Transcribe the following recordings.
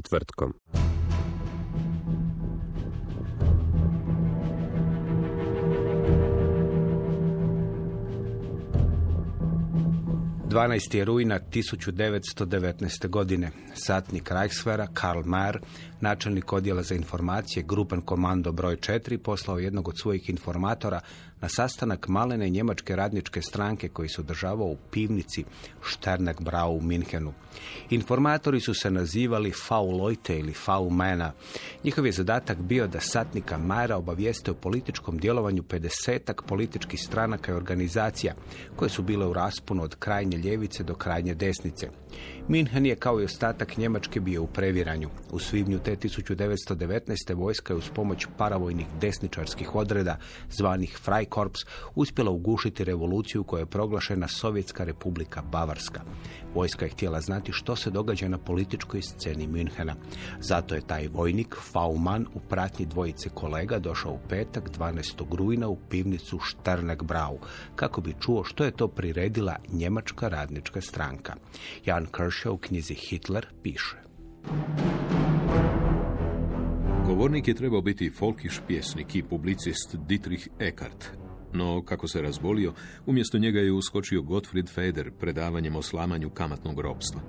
Četvrtkom. Dvanaest je rujna 1919. godine. Satnik Reichswehra Karl Mayer, načelnik odjela za informacije, grupan komando broj 4, poslao jednog od svojih informatora na sastanak malene njemačke radničke stranke koji se održavao u pivnici Sternegbrau u Minhenu. Informatori su se nazivali. Leute ili V. Mena. Njihov je zadatak bio da satnika Majera obavijeste o političkom djelovanju 50 političkih stranaka i organizacija koje su bile u rasponu od krajnje ljevice do krajnje desnice. Minhen je kao i ostatak Njemačke bio u previranju. U svibnju te 1919. vojska je uz pomoć paravojnih desničarskih odreda zvanih Freikorps uspjela ugušiti revoluciju koja je proglašena Sovjetska republika Bavarska. Vojska je htjela znati što se događa na političkoj sceni Minhena. Zato je taj vojnik Fauman u pratnji dvojice kolega došao u petak 12. rujna u pivnicu Sternegbrau kako bi čuo što je to priredila Njemačka radnička stranka. Jan Kershaw u knjizi Hitler piše. Govornik je trebao biti folkiš pjesnik i publicist Dietrich Eckart. No, kako se razbolio, umjesto njega je uskočio Gottfried Feder predavanjem o slamanju kamatnog ropstva.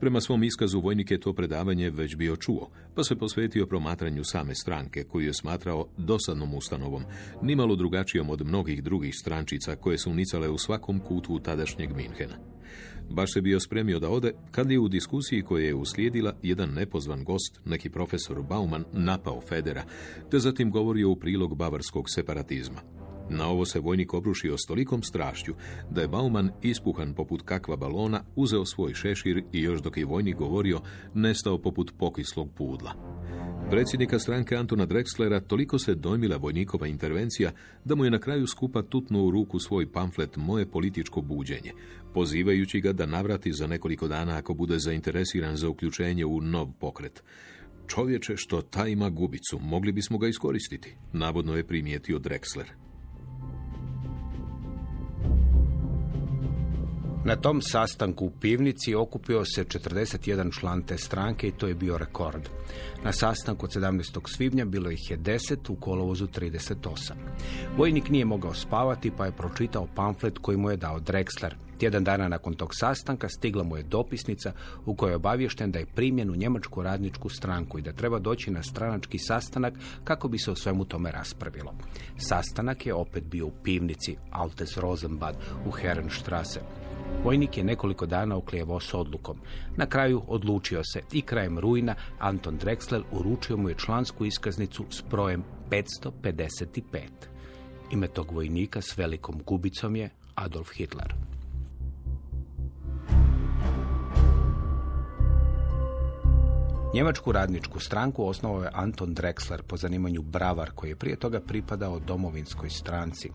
Prema svom iskazu vojnik je to predavanje već bio čuo, pa se posvetio promatranju same stranke, koju je smatrao dosadnom ustanovom, nimalo drugačijom od mnogih drugih strančica koje su nicale u svakom kutu tadašnjeg Minhena. Baš se bio spremio da ode, kad je u diskusiji koja je uslijedila jedan nepozvan gost, neki profesor Bauman, napao Federa, te zatim govorio u prilog bavarskog separatizma. Na ovo se vojnik obrušio s tolikom strašću da je Bauman, ispuhan poput kakva balona, uzeo svoj šešir i još dok je vojnik govorio, nestao poput pokislog pudla. Predsjednika stranke Antona Drexlera toliko se dojmila vojnikova intervencija da mu je na kraju skupa tutnuo u ruku svoj pamflet Moje političko buđenje, pozivajući ga da navrati za nekoliko dana ako bude zainteresiran za uključenje u nov pokret. Čovječe, što ta ima gubicu, mogli bismo ga iskoristiti, navodno je primijetio Drexler. Na tom sastanku u pivnici okupio se 41 član te stranke i to je bio rekord. Na sastanku od 17. svibnja bilo ih je 10, u kolovozu 38. Vojnik nije mogao spavati pa je pročitao pamflet koji mu je dao Drexler. Tjedan dana nakon tog sastanka stigla mu je dopisnica u kojoj je obavješten da je primjen u njemačku radničku stranku i da treba doći na stranački sastanak kako bi se o svemu tome raspravilo. Sastanak je opet bio u pivnici Altes Rosenbad u Herrenstrasse. Vojnik je nekoliko dana oklijevao s odlukom. Na kraju odlučio se i krajem rujna Anton Drexler uručio mu je člansku iskaznicu s brojem 555. Ime tog vojnika s velikom gubicom je Adolf Hitler. Njemačku radničku stranku osnovao je Anton Drexler po zanimanju bravar koji je prije toga pripadao domovinskoj stranci.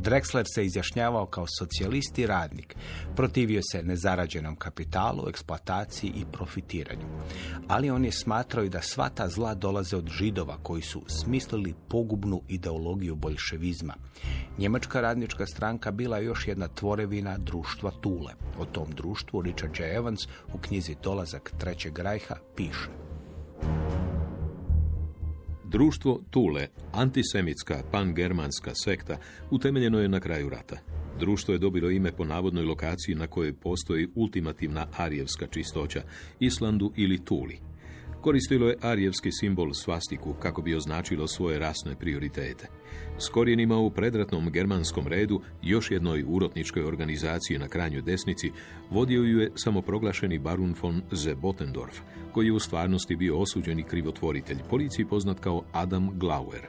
Drexler se izjašnjavao kao socijalist i radnik. Protivio se nezarađenom kapitalu, eksploataciji i profitiranju. Ali on je smatrao i da sva ta zla dolaze od židova koji su smislili pogubnu ideologiju bolševizma. Njemačka radnička stranka bila je još jedna tvorevina društva Tule. O tom društvu Richard J. Evans u knjizi Dolazak Trećeg rajha piše. Društvo Tule, antisemitska pangermanska sekta, utemeljeno je na kraju rata. Društvo je dobilo ime po navodnoj lokaciji na kojoj postoji ultimativna arijevska čistoća, Islandu ili Tuli. Koristilo je arijevski simbol svastiku kako bi označilo svoje rasne prioritete. S korijenima u predratnom germanskom redu, još jednoj urotničkoj organizaciji na krajnjoj desnici, vodio ju je samoproglašeni barun von Zebotendorf, koji je u stvarnosti bio osuđeni krivotvoritelj, policiji poznat kao Adam Glauer.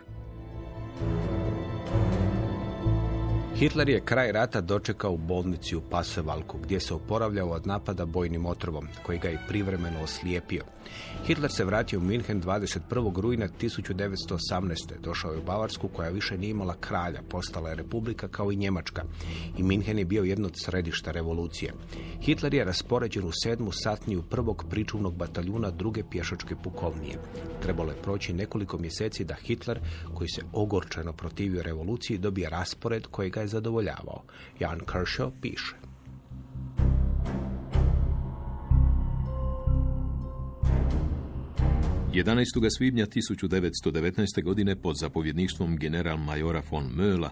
Hitler je kraj rata dočekao u bolnici u Pasevalku, gdje se oporavljao od napada bojnim otrovom, koji ga je privremeno oslijepio. Hitler se vratio u Minhen 21. rujna 1918. Došao je u Bavarsku, koja više nije imala kralja, postala je republika kao i Njemačka. I Minhen je bio jedno od središta revolucije. Hitler je raspoređen u sedmu satniju prvog pričuvnog bataljuna druge pješačke pukovnije. Trebalo je proći nekoliko mjeseci da Hitler, koji se ogorčeno protivio revoluciji, dobije raspored koji ga je zadovoljavao. Jan Kershaw piše. 11. svibnja 1919. godine pod zapovjedništvom general majora von Möhla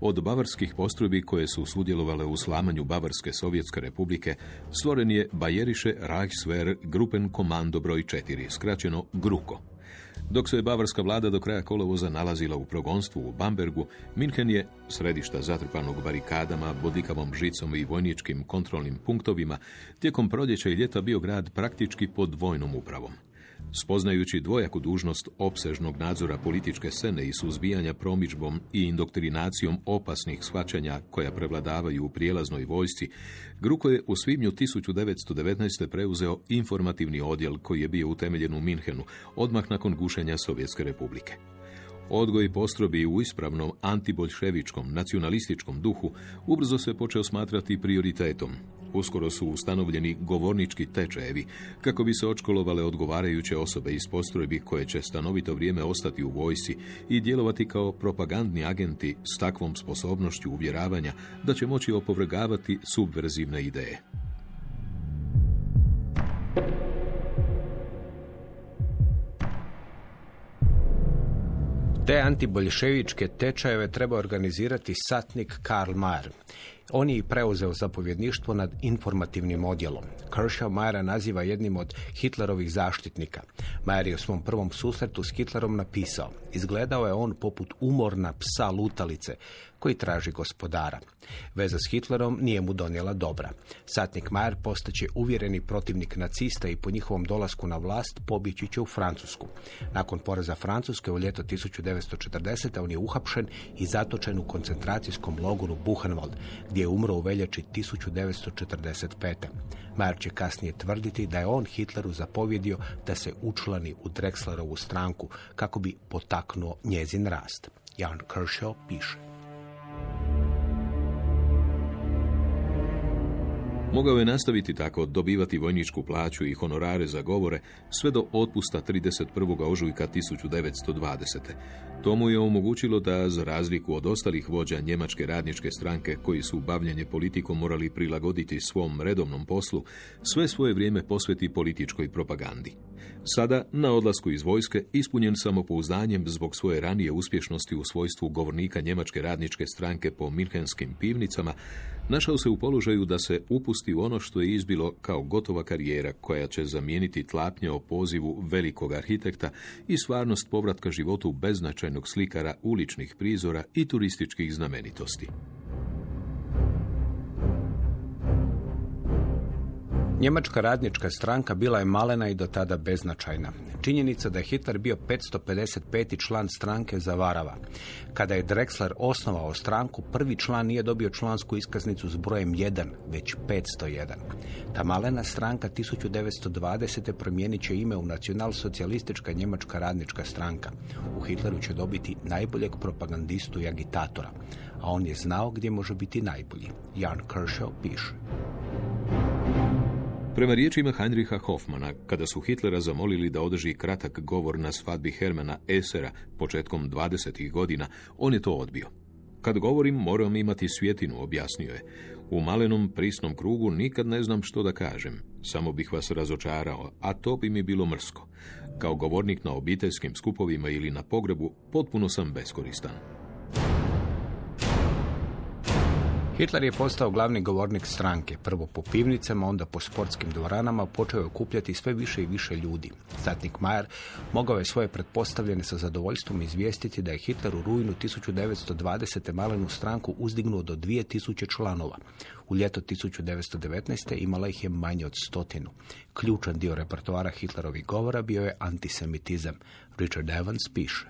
od bavarskih postrojbi koje su sudjelovale u slamanju Bavarske Sovjetske republike stvoren je Bajeriše Reichswehr Gruppen Komando broj 4, skraćeno GRUKO. Dok se je bavarska vlada do kraja kolovoza nalazila u progonstvu u Bambergu, Minhen je, središta zatrpanog barikadama, bodikavom žicom i vojničkim kontrolnim punktovima, tijekom proljeća i ljeta bio grad praktički pod vojnom upravom. Spoznajući dvojaku dužnost opsežnog nadzora političke scene i suzbijanja promičbom i indoktrinacijom opasnih shvaćanja koja prevladavaju u prijelaznoj vojsci, Gruko je u svibnju 1919. preuzeo informativni odjel koji je bio utemeljen u Minhenu odmah nakon gušenja Sovjetske republike. Odgoj postrobi u ispravnom antiboljševičkom nacionalističkom duhu ubrzo se počeo smatrati prioritetom. Uskoro su ustanovljeni govornički tečajevi kako bi se očkolovale odgovarajuće osobe iz postrojbi koje će stanovito vrijeme ostati u vojsci i djelovati kao propagandni agenti s takvom sposobnošću uvjeravanja da će moći opovrgavati subverzivne ideje. Te antiboljševičke tečajeve treba organizirati satnik Karl Mayer. On je i preuzeo zapovjedništvo nad informativnim odjelom. Kershaw Majera naziva jednim od Hitlerovih zaštitnika. Majer je u svom prvom susretu s Hitlerom napisao Izgledao je on poput umorna psa lutalice koji traži gospodara. Veza s Hitlerom nije mu donijela dobra. Satnik Majer postaće uvjereni protivnik nacista i po njihovom dolasku na vlast pobjeći će u Francusku. Nakon poreza Francuske u ljeto 1940. on je uhapšen i zatočen u koncentracijskom logoru Buchenwald, gdje je umro u veljači 1945. Majer će kasnije tvrditi da je on Hitleru zapovjedio da se učlani u Drexlerovu stranku kako bi potaknuo njezin rast. Jan Kershaw piše. Mogao je nastaviti tako dobivati vojničku plaću i honorare za govore sve do otpusta 31. ožujka 1920. To mu je omogućilo da, za razliku od ostalih vođa njemačke radničke stranke koji su bavljanje politikom morali prilagoditi svom redovnom poslu, sve svoje vrijeme posveti političkoj propagandi. Sada, na odlasku iz vojske, ispunjen samopouzdanjem zbog svoje ranije uspješnosti u svojstvu govornika njemačke radničke stranke po minhenskim pivnicama, našao se u položaju da se upusti u ono što je izbilo kao gotova karijera koja će zamijeniti tlapnje o pozivu velikog arhitekta i stvarnost povratka životu beznačajnog slikara uličnih prizora i turističkih znamenitosti. Njemačka radnička stranka bila je malena i do tada beznačajna. Činjenica da je Hitler bio 555. član stranke zavarava. Kada je Drexler osnovao stranku, prvi član nije dobio člansku iskaznicu s brojem 1, već 501. Ta malena stranka 1920. promijenit će ime u nacionalsocijalistička njemačka radnička stranka. U Hitleru će dobiti najboljeg propagandistu i agitatora, a on je znao gdje može biti najbolji. Jan Kershaw piše. Prema riječima Heinricha Hoffmana, kada su Hitlera zamolili da održi kratak govor na svadbi Hermana Esera početkom 20. godina, on je to odbio. Kad govorim, moram imati svjetinu, objasnio je. U malenom prisnom krugu nikad ne znam što da kažem. Samo bih vas razočarao, a to bi mi bilo mrsko. Kao govornik na obiteljskim skupovima ili na pogrebu, potpuno sam beskoristan. Hitler je postao glavni govornik stranke, prvo po pivnicama, onda po sportskim dvoranama, počeo je okupljati sve više i više ljudi. Satnik Majer mogao je svoje pretpostavljene sa zadovoljstvom izvijestiti da je Hitler u rujnu 1920. malenu stranku uzdignuo do 2000 članova. U ljeto 1919. imala ih je manje od stotinu. Ključan dio repertoara Hitlerovih govora bio je antisemitizam. Richard Evans piše.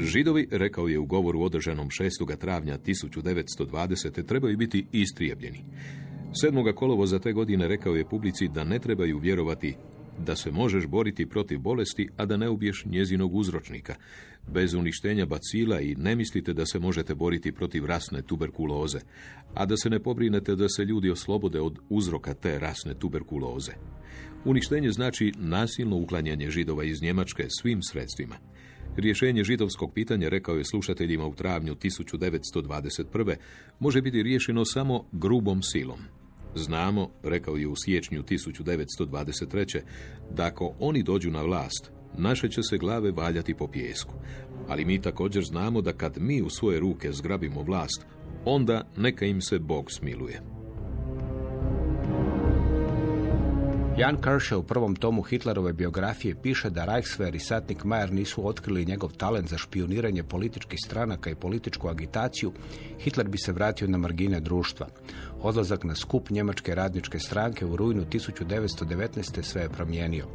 Židovi, rekao je u govoru održanom 6. travnja 1920. trebaju biti istrijebljeni. 7. kolovo za te godine rekao je publici da ne trebaju vjerovati da se možeš boriti protiv bolesti, a da ne ubiješ njezinog uzročnika. Bez uništenja bacila i ne mislite da se možete boriti protiv rasne tuberkuloze, a da se ne pobrinete da se ljudi oslobode od uzroka te rasne tuberkuloze. Uništenje znači nasilno uklanjanje židova iz Njemačke svim sredstvima. Rješenje židovskog pitanja, rekao je slušateljima u travnju 1921. može biti riješeno samo grubom silom. Znamo, rekao je u siječnju 1923. da ako oni dođu na vlast, naše će se glave valjati po pijesku. Ali mi također znamo da kad mi u svoje ruke zgrabimo vlast, onda neka im se Bog smiluje. Jan Kershaw u prvom tomu Hitlerove biografije piše da Reichswehr i satnik Mayer nisu otkrili njegov talent za špioniranje političkih stranaka i političku agitaciju, Hitler bi se vratio na margine društva. Odlazak na skup Njemačke radničke stranke u rujnu 1919. sve je promijenio.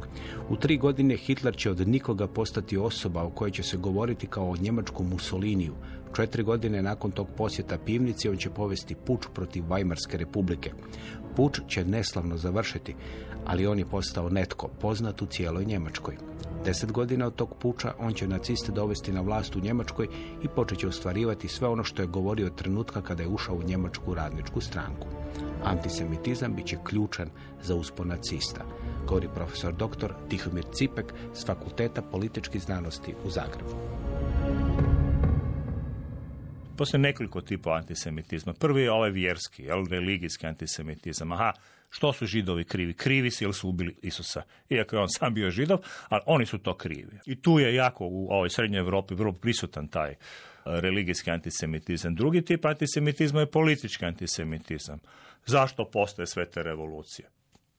U tri godine Hitler će od nikoga postati osoba o kojoj će se govoriti kao o njemačkom Mussoliniju. Četiri godine nakon tog posjeta pivnici on će povesti puč protiv Weimarske republike. Puč će neslavno završiti, ali on je postao netko, poznat u cijeloj Njemačkoj. Deset godina od tog puča on će naciste dovesti na vlast u Njemačkoj i počet će ostvarivati sve ono što je govorio od trenutka kada je ušao u Njemačku radničku stranku. Antisemitizam bit će ključan za uspon nacista, govori profesor dr. Tihomir Cipek s Fakulteta političkih znanosti u Zagrebu. Postoje nekoliko tipa antisemitizma. Prvi je ovaj vjerski, religijski antisemitizam. Aha, što su židovi krivi? Krivi su jer su ubili Isusa. Iako je on sam bio židov, ali oni su to krivi. I tu je jako u ovoj srednjoj Europi vrlo prisutan taj e, religijski antisemitizam. Drugi tip antisemitizma je politički antisemitizam. Zašto postoje sve te revolucije?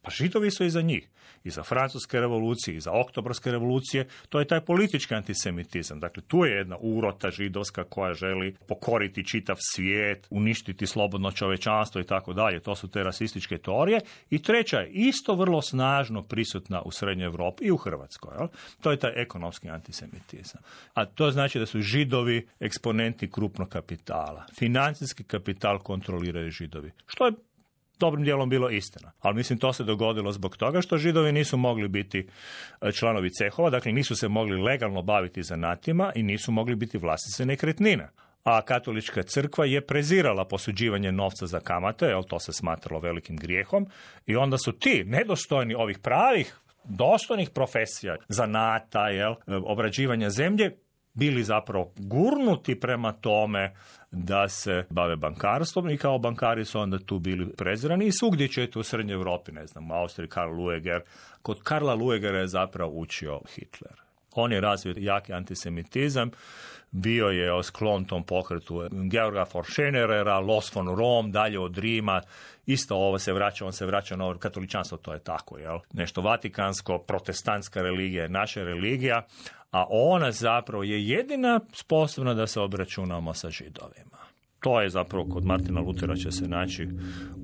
Pa židovi su iza njih. I za francuske revolucije, i za oktobarske revolucije. To je taj politički antisemitizam. Dakle, tu je jedna urota židovska koja želi pokoriti čitav svijet, uništiti slobodno čovečanstvo i tako dalje. To su te rasističke teorije. I treća je isto vrlo snažno prisutna u Srednjoj Europi i u Hrvatskoj. Jel? To je taj ekonomski antisemitizam. A to znači da su židovi eksponenti krupnog kapitala. Financijski kapital kontroliraju židovi. Što je dobrim dijelom bilo istina. Ali mislim to se dogodilo zbog toga što židovi nisu mogli biti e, članovi cehova, dakle nisu se mogli legalno baviti zanatima i nisu mogli biti vlasnice nekretnine. A katolička crkva je prezirala posuđivanje novca za kamate, jer to se smatralo velikim grijehom, i onda su ti nedostojni ovih pravih dostojnih profesija, zanata, jel, obrađivanja zemlje, bili zapravo gurnuti prema tome da se bave bankarstvom i kao bankari su onda tu bili prezirani i svugdje ćete u Srednjoj Europi, ne znam, u Austriji Karl Lueger. Kod Karla Luegera je zapravo učio Hitler. On je razvio jaki antisemitizam, bio je sklon tom pokretu Georga Forschenerera, Los von Rom, dalje od Rima, isto ovo se vraća, on se vraća na ovo katoličanstvo, to je tako, jel? Nešto vatikansko, protestantska religija je naša religija, a ona zapravo je jedina sposobna da se obračunamo sa židovima. To je zapravo kod Martina Lutera će se naći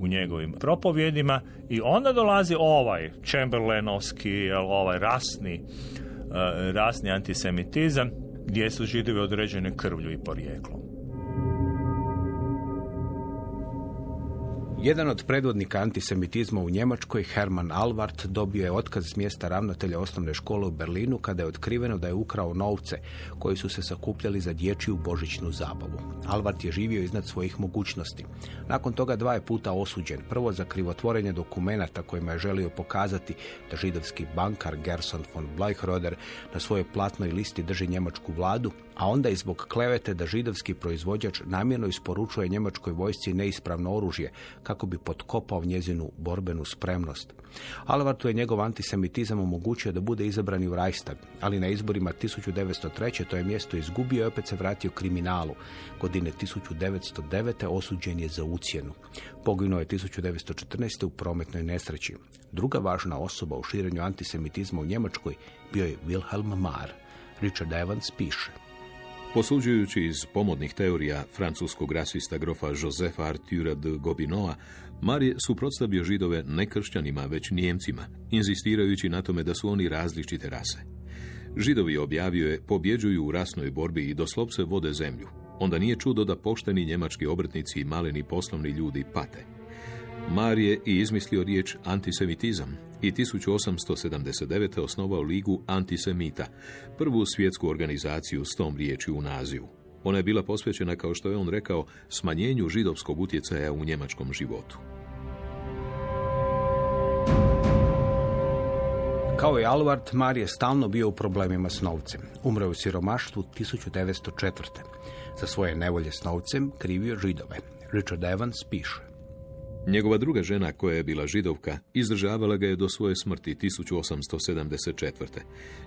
u njegovim propovjedima i onda dolazi ovaj Chamberlainovski, ovaj rasni, eh, rasni antisemitizam gdje su židovi određene krvlju i porijeklom. Jedan od predvodnika antisemitizma u Njemačkoj, Hermann Alvart, dobio je otkaz s mjesta ravnatelja osnovne škole u Berlinu kada je otkriveno da je ukrao novce koji su se sakupljali za dječju božićnu zabavu. Alvart je živio iznad svojih mogućnosti. Nakon toga dva je puta osuđen. Prvo za krivotvorenje dokumenata kojima je želio pokazati da židovski bankar Gerson von Bleichroder na svojoj platnoj listi drži njemačku vladu, a onda i zbog klevete da židovski proizvođač namjerno isporučuje njemačkoj vojsci neispravno oružje kako bi potkopao njezinu borbenu spremnost. Alvartu je njegov antisemitizam omogućio da bude izabrani u Reichstag, ali na izborima 1903. to je mjesto izgubio i opet se vratio kriminalu. Godine 1909. osuđen je za ucjenu. Poginuo je 1914. u prometnoj nesreći. Druga važna osoba u širenju antisemitizma u Njemačkoj bio je Wilhelm Marr. Richard Evans piše. Posuđujući iz pomodnih teorija francuskog rasista grofa Josefa Artura de Gobineau, Mar je suprotstavio židove ne kršćanima, već nijemcima, inzistirajući na tome da su oni različite rase. Židovi objavio je pobjeđuju u rasnoj borbi i doslovce vode zemlju. Onda nije čudo da pošteni njemački obrtnici i maleni poslovni ljudi pate. Mar je i izmislio riječ antisemitizam i 1879. osnovao ligu antisemita, prvu svjetsku organizaciju s tom riječi u nazivu. Ona je bila posvećena, kao što je on rekao, smanjenju židovskog utjecaja u njemačkom životu. Kao i Alvard, Mar je stalno bio u problemima s novcem. Umro u siromaštvu 1904. Za svoje nevolje s novcem krivio židove. Richard Evans piše. Njegova druga žena, koja je bila židovka, izdržavala ga je do svoje smrti 1874.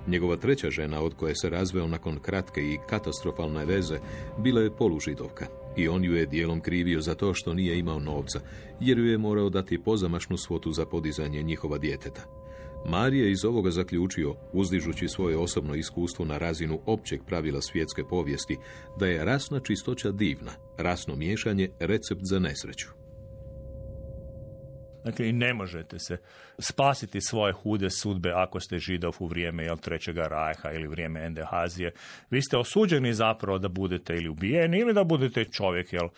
Njegova treća žena, od koje se razveo nakon kratke i katastrofalne veze, bila je polužidovka i on ju je dijelom krivio za to što nije imao novca, jer ju je morao dati pozamašnu svotu za podizanje njihova djeteta. Marija iz ovoga zaključio, uzdižući svoje osobno iskustvo na razinu općeg pravila svjetske povijesti, da je rasna čistoća divna, rasno miješanje recept za nesreću. Dakle, i ne možete se spasiti svoje hude sudbe ako ste židov u vrijeme jel, trećega rajha ili vrijeme Endehazije. Vi ste osuđeni zapravo da budete ili ubijeni ili da budete čovjek, jel,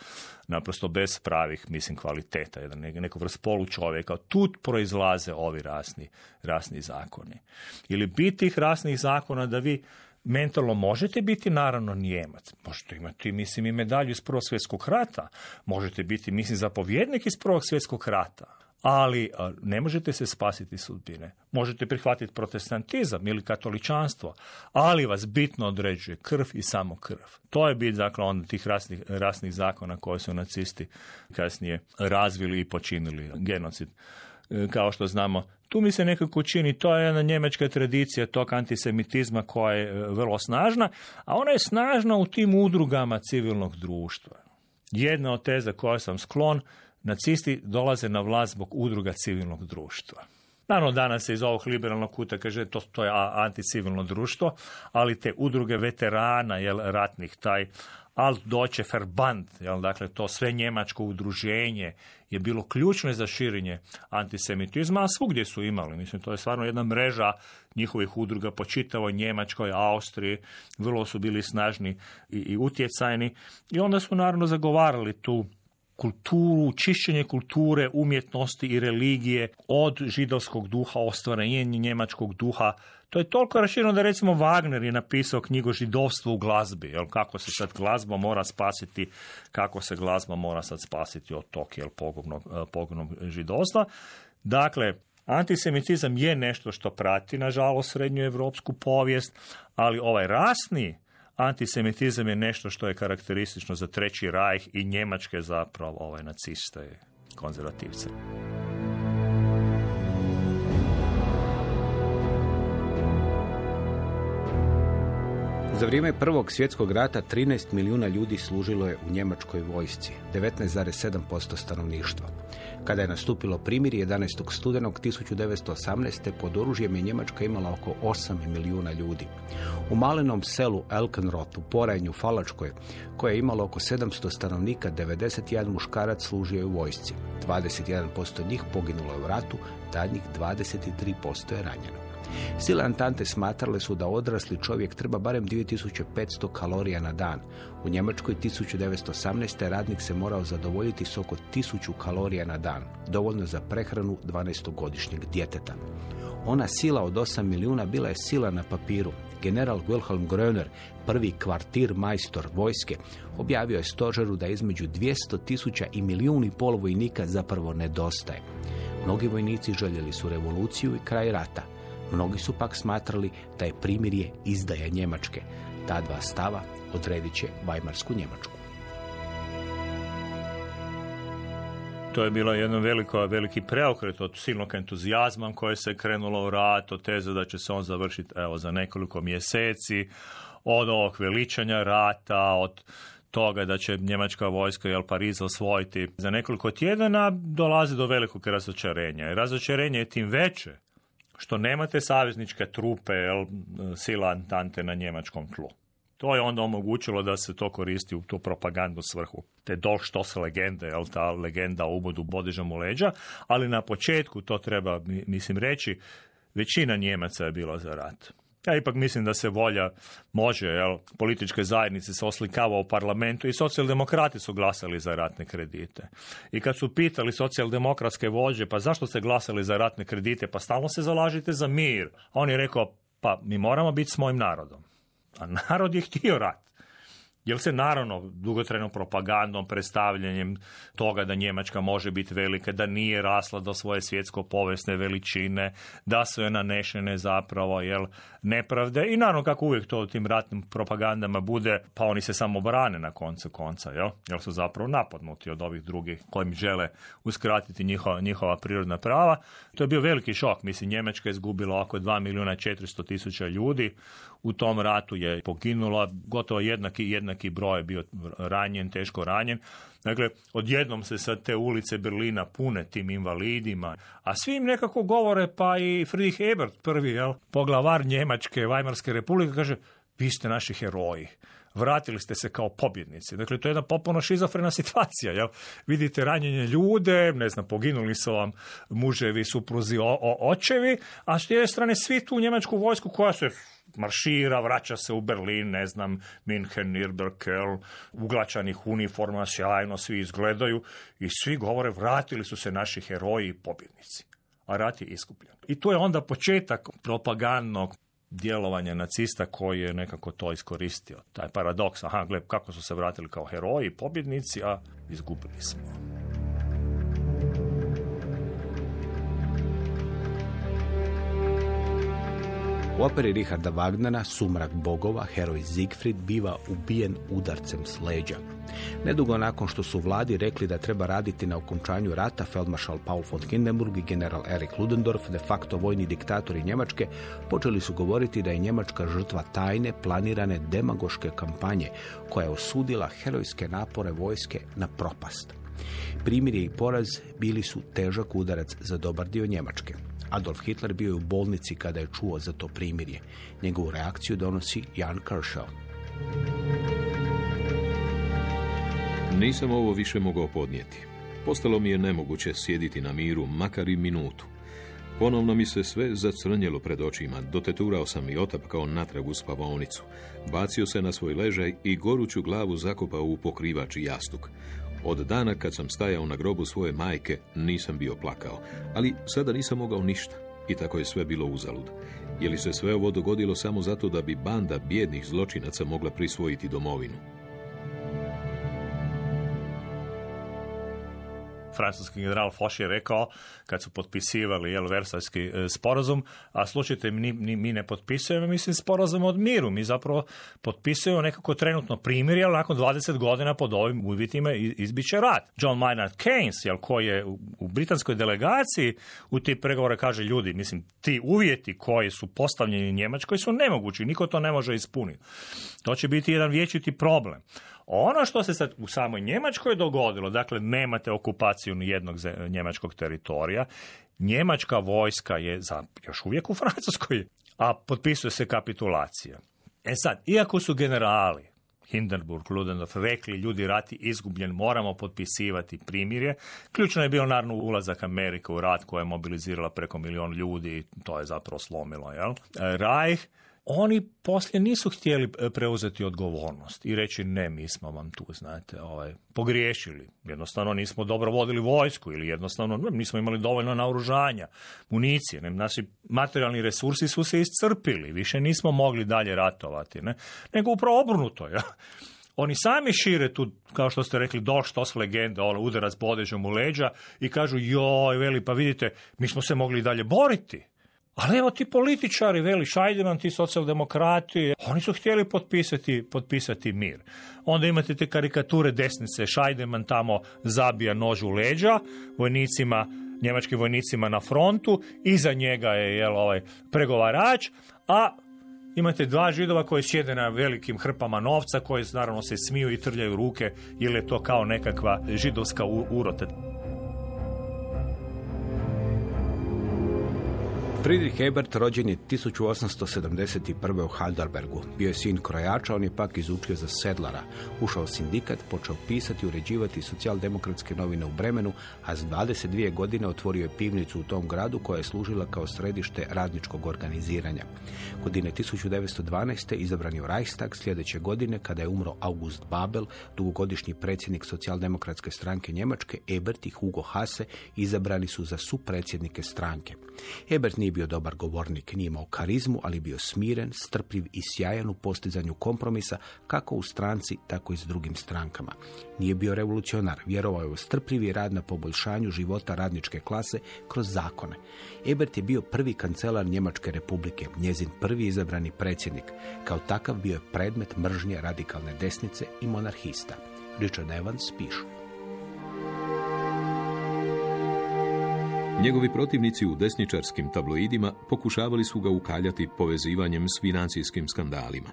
naprosto bez pravih, mislim, kvaliteta, jedan neko vrst polu čovjeka. Tu proizlaze ovi rasni, rasni zakoni. Ili biti tih rasnih zakona da vi mentalno možete biti naravno Nijemac. Možete imati, mislim, i medalju iz Prvog svjetskog rata. Možete biti, mislim, zapovjednik iz Prvog svjetskog rata ali ne možete se spasiti sudbine. Možete prihvatiti protestantizam ili katoličanstvo, ali vas bitno određuje krv i samo krv. To je bit dakle onda tih rasnih, rasnih zakona koje su nacisti kasnije razvili i počinili genocid. E, kao što znamo, tu mi se nekako čini, to je jedna njemačka tradicija tog antisemitizma koja je e, vrlo snažna, a ona je snažna u tim udrugama civilnog društva. Jedna od teza koja sam sklon nacisti dolaze na vlast zbog udruga civilnog društva. Naravno, danas se iz ovog liberalnog kuta kaže to, to je anticivilno društvo, ali te udruge veterana, jel, ratnih, taj Alt Deutsche Verband, jel, dakle to sve njemačko udruženje je bilo ključno za širenje antisemitizma, a svugdje su imali. Mislim, to je stvarno jedna mreža njihovih udruga po čitavoj Njemačkoj, Austriji, vrlo su bili snažni i, i utjecajni i onda su naravno zagovarali tu kulturu, čišćenje kulture, umjetnosti i religije od židovskog duha, ostvarenje njemačkog duha. To je toliko rašireno da recimo Wagner je napisao knjigu Židovstvo u glazbi, jel, kako se sad glazba mora spasiti, kako se glazba mora sad spasiti od tog jel, pogubnog, eh, pogubnog židovstva. Dakle, antisemitizam je nešto što prati, nažalost, srednju evropsku povijest, ali ovaj rasni Antisemitizam je nešto što je karakteristično za Treći rajh i Njemačke zapravo ovaj naciste i konzervativce. Za vrijeme Prvog svjetskog rata 13 milijuna ljudi služilo je u njemačkoj vojsci, 19,7% stanovništva. Kada je nastupilo primirje 11. studenog 1918. pod oružjem je Njemačka imala oko 8 milijuna ljudi. U malenom selu Elkenroth u Porajnju Falačkoj, koje je imalo oko 700 stanovnika, 91 muškarac služio je u vojsci. 21% njih poginulo je u ratu, dadnjih 23% je ranjeno. Sile Antante smatrale su da odrasli čovjek treba barem 2500 kalorija na dan. U Njemačkoj 1918. radnik se morao zadovoljiti s oko 1000 kalorija na dan, dovoljno za prehranu 12-godišnjeg djeteta. Ona sila od 8 milijuna bila je sila na papiru. General Wilhelm Gröner, prvi kvartir majstor vojske, objavio je stožeru da između 200 tisuća i milijuni pol vojnika zapravo nedostaje. Mnogi vojnici željeli su revoluciju i kraj rata. Mnogi su pak smatrali da je primirje izdaja Njemačke. Ta dva stava odredit će Vajmarsku Njemačku. To je bilo jedan veliko, veliki preokret od silnog entuzijazma koje se krenulo u rat, od teze da će se on završiti evo, za nekoliko mjeseci, od ovog veličanja rata, od toga da će njemačka vojska jel, Pariz osvojiti za nekoliko tjedana, dolazi do velikog razočarenja. I razočarenje je tim veće što nemate savezničke trupe jel, sila Antante na njemačkom tlu. To je onda omogućilo da se to koristi u tu propagandu svrhu. Te dol što se legende, jel, ta legenda o ubodu bodežom u leđa, ali na početku to treba, mislim, reći, većina Njemaca je bila za rat. Ja ipak mislim da se volja može, jel, političke zajednice se oslikava u parlamentu i socijaldemokrati su glasali za ratne kredite. I kad su pitali socijaldemokratske vođe, pa zašto ste glasali za ratne kredite, pa stalno se zalažite za mir. On je rekao, pa mi moramo biti s mojim narodom. A narod je htio rat. Jer se naravno dugotrajnom propagandom, predstavljanjem toga da Njemačka može biti velika, da nije rasla do svoje svjetsko povijesne veličine, da su je nanešene zapravo jel, nepravde i naravno kako uvijek to u tim ratnim propagandama bude, pa oni se samo brane na koncu konca, jel, jer su zapravo napadnuti od ovih drugih kojim žele uskratiti njihova, njihova prirodna prava. To je bio veliki šok, mislim Njemačka je izgubila oko 2 milijuna 400 tisuća ljudi, u tom ratu je poginula gotovo jednaki, jednaki broj bio ranjen, teško ranjen. Dakle, odjednom se sad te ulice Berlina pune tim invalidima, a svi im nekako govore, pa i Friedrich Ebert, prvi jel, poglavar Njemačke, Weimarske republike, kaže, vi ste naši heroji vratili ste se kao pobjednici. Dakle, to je jedna potpuno šizofrena situacija. Jel? Vidite ranjenje ljude, ne znam, poginuli su vam muževi, supruzi, o, o, očevi, a s jedne strane svi tu njemačku vojsku koja se maršira, vraća se u Berlin, ne znam, Minhen, Nürnberg, uglačanih uniforma, sjajno svi izgledaju i svi govore vratili su se naši heroji i pobjednici. A rat je iskupljen. I tu je onda početak propagandnog djelovanja nacista koji je nekako to iskoristio. Taj paradoks, aha, gled, kako su se vratili kao heroji, pobjednici, a izgubili smo. Operi Richarda Wagnera, Sumrak bogova, heroj Siegfried biva ubijen udarcem s leđa. Nedugo nakon što su vladi rekli da treba raditi na okončanju rata, feldmaršal Paul von Hindenburg i general Erik Ludendorff, de facto vojni diktatori Njemačke, počeli su govoriti da je Njemačka žrtva tajne, planirane demagoške kampanje koja je osudila herojske napore vojske na propast. Primirje i poraz bili su težak udarac za dobar dio Njemačke. Adolf Hitler bio je u bolnici kada je čuo za to primirje. Njegovu reakciju donosi Jan Kershaw. Nisam ovo više mogao podnijeti. Postalo mi je nemoguće sjediti na miru, makar i minutu. Ponovno mi se sve zacrnjelo pred očima, doteturao sam i otapkao natrag u spavaonicu. Bacio se na svoj ležaj i goruću glavu zakopao u pokrivač i jastuk. Od dana kad sam stajao na grobu svoje majke, nisam bio plakao, ali sada nisam mogao ništa. I tako je sve bilo uzalud. Je li se sve ovo dogodilo samo zato da bi banda bijednih zločinaca mogla prisvojiti domovinu? Francuski general Foch je rekao kad su potpisivali jel, Versajski e, sporazum, a slušajte, mi, mi ne potpisujemo, mislim, sporazum od miru. Mi zapravo potpisujemo nekako trenutno primjer, ali nakon 20 godina pod ovim uvjetima izbiće rat. John Maynard Keynes, jel, koji je u, u britanskoj delegaciji u ti pregovore kaže ljudi, mislim, ti uvjeti koji su postavljeni Njemačkoj su nemogući, niko to ne može ispuniti. To će biti jedan vječiti problem. Ono što se sad u samoj Njemačkoj dogodilo, dakle nemate okupaciju ni jednog njemačkog teritorija, njemačka vojska je za, još uvijek u Francuskoj, a potpisuje se kapitulacija. E sad, iako su generali Hindenburg, Ludendorff rekli ljudi rati izgubljen, moramo potpisivati primirje. Ključno je bio naravno ulazak Amerike u rat koja je mobilizirala preko milion ljudi i to je zapravo slomilo. Jel? Reich oni poslije nisu htjeli e, preuzeti odgovornost i reći ne, mi smo vam tu, znate, ovaj, pogriješili. Jednostavno nismo dobro vodili vojsku ili jednostavno nismo imali dovoljno naoružanja, municije. Ne, naši materijalni resursi su se iscrpili, više nismo mogli dalje ratovati. Ne, nego upravo obrnuto. Ja. Oni sami šire tu, kao što ste rekli, doš to s legende, ono, udarac bodežom u leđa i kažu, joj, veli, pa vidite, mi smo se mogli dalje boriti. Ali evo ti političari, veli ti socijaldemokrati, oni su htjeli potpisati, potpisati mir. Onda imate te karikature desnice, Šajdeman tamo zabija nož u leđa vojnicima, njemačkim vojnicima na frontu, iza njega je jel, ovaj pregovarač, a Imate dva židova koji sjede na velikim hrpama novca, koji naravno se smiju i trljaju ruke, jer je to kao nekakva židovska urota. Friedrich Ebert rođen je 1871. u Heidelbergu. Bio je sin krojača, on je pak izučio za sedlara. Ušao sindikat, počeo pisati i uređivati socijaldemokratske novine u Bremenu, a s 22 godine otvorio je pivnicu u tom gradu koja je služila kao središte radničkog organiziranja. Godine 1912. izabran je u Reichstag sljedeće godine kada je umro August Babel, dugogodišnji predsjednik socijaldemokratske stranke Njemačke, Ebert i Hugo Hase izabrani su za supredsjednike stranke. Ebert nije bio dobar govornik, nije imao karizmu, ali bio smiren, strpljiv i sjajan u postizanju kompromisa kako u stranci, tako i s drugim strankama. Nije bio revolucionar, vjerovao je u strpljivi rad na poboljšanju života radničke klase kroz zakone. Ebert je bio prvi kancelar Njemačke republike, njezin prvi izabrani predsjednik. Kao takav bio je predmet mržnje radikalne desnice i monarhista. Richard Evans piše. Njegovi protivnici u desničarskim tabloidima pokušavali su ga ukaljati povezivanjem s financijskim skandalima.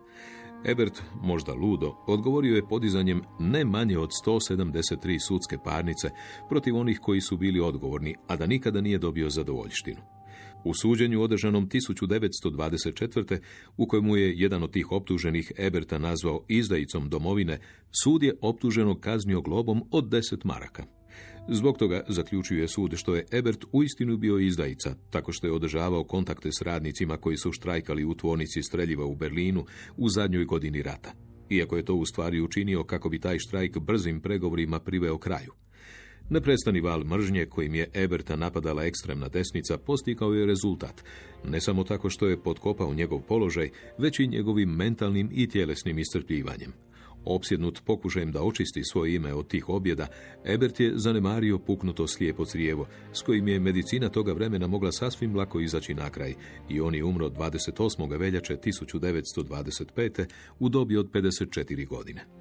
Ebert, možda ludo, odgovorio je podizanjem ne manje od 173 sudske parnice protiv onih koji su bili odgovorni, a da nikada nije dobio zadovoljštinu. U suđenju održanom 1924. u kojemu je jedan od tih optuženih Eberta nazvao izdajicom domovine, sud je optuženog kaznio globom od 10 maraka. Zbog toga zaključuje sud što je Ebert uistinu bio izdajica, tako što je održavao kontakte s radnicima koji su štrajkali u tvornici streljiva u Berlinu u zadnjoj godini rata. Iako je to u stvari učinio kako bi taj štrajk brzim pregovorima priveo kraju. Neprestani val mržnje kojim je Eberta napadala ekstremna desnica postigao je rezultat, ne samo tako što je potkopao njegov položaj, već i njegovim mentalnim i tjelesnim iscrpljivanjem. Opsjednut pokušajem da očisti svoje ime od tih objeda, Ebert je zanemario puknuto slijepo crijevo, s kojim je medicina toga vremena mogla sasvim lako izaći na kraj i on je umro 28. veljače 1925. u dobi od 54 godine.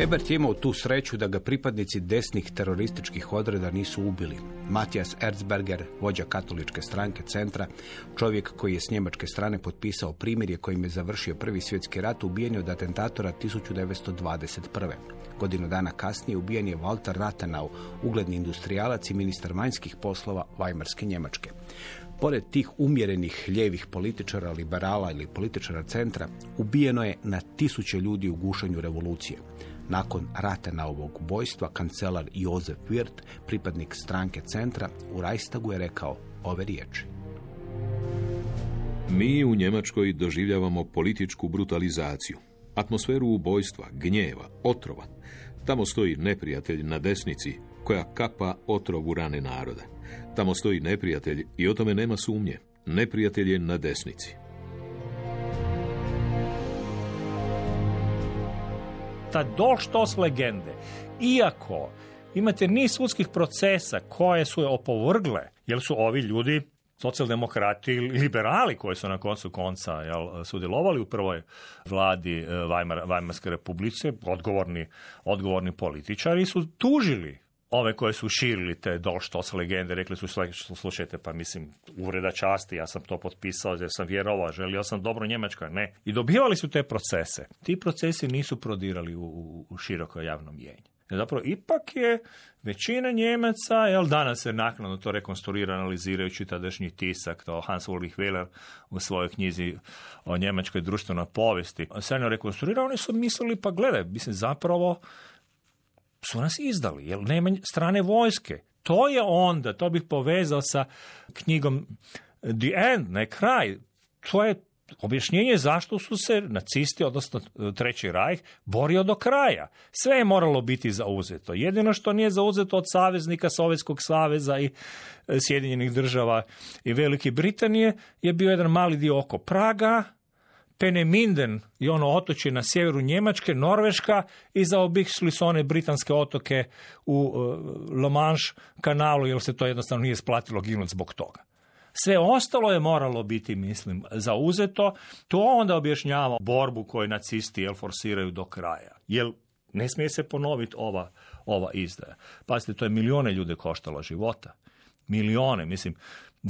Ebert je imao tu sreću da ga pripadnici desnih terorističkih odreda nisu ubili. Matijas Erzberger, vođa katoličke stranke centra, čovjek koji je s njemačke strane potpisao primirje kojim je završio prvi svjetski rat, ubijen je od atentatora 1921. Godinu dana kasnije ubijen je Walter Rathenau, ugledni industrijalac i ministar vanjskih poslova Vajmarske Njemačke. Pored tih umjerenih lijevih političara, liberala ili političara centra, ubijeno je na tisuće ljudi u gušanju revolucije. Nakon Rathenaovog ubojstva, kancelar Jozef Wirth, pripadnik stranke centra, u Reichstagu je rekao ove riječi. Mi u Njemačkoj doživljavamo političku brutalizaciju, atmosferu ubojstva, gnjeva, otrova. Tamo stoji neprijatelj na desnici koja kapa otrov u rane naroda. Tamo stoji neprijatelj i o tome nema sumnje. Neprijatelj je na desnici. Ta dolštos legende, iako imate niz sudskih procesa koje su je opovrgle, jer su ovi ljudi socijaldemokrati i liberali koji su na koncu konca jel, sudjelovali u prvoj vladi eh, Weimar, Weimarske republike, odgovorni, odgovorni političari su tužili ove koje su širili te dolštos legende, rekli su "Slušaj- slušajte, pa mislim, uvreda časti, ja sam to potpisao, jer sam vjerovao, želio sam dobro Njemačka, ne. I dobivali su te procese. Ti procesi nisu prodirali u, u, u široko javno mjenje. Zapravo, ipak je većina Njemaca, jel danas se naknadno to rekonstruira analizirajući tadašnji tisak, to Hans Ulrich Wehler u svojoj knjizi o njemačkoj društvenoj povijesti. Sjajno rekonstruira, oni su mislili, pa gledaj, mislim, zapravo su nas izdali, jer nema strane vojske. To je onda, to bih povezao sa knjigom The End, ne kraj. To je objašnjenje zašto su se nacisti, odnosno Treći rajh, borio do kraja. Sve je moralo biti zauzeto. Jedino što nije zauzeto od saveznika Sovjetskog saveza i e, Sjedinjenih država i Velike Britanije je bio jedan mali dio oko Praga, Peneminden i ono otočje na sjeveru Njemačke, Norveška i zaobišli su one britanske otoke u uh, La Manche kanalu jer se to jednostavno nije splatilo ginuti zbog toga. Sve ostalo je moralo biti, mislim, zauzeto. To onda objašnjava borbu koju nacisti jel, forsiraju do kraja. Jer ne smije se ponoviti ova, ova izdaja. Pazite, to je milijone ljude koštalo života. Milijone, mislim,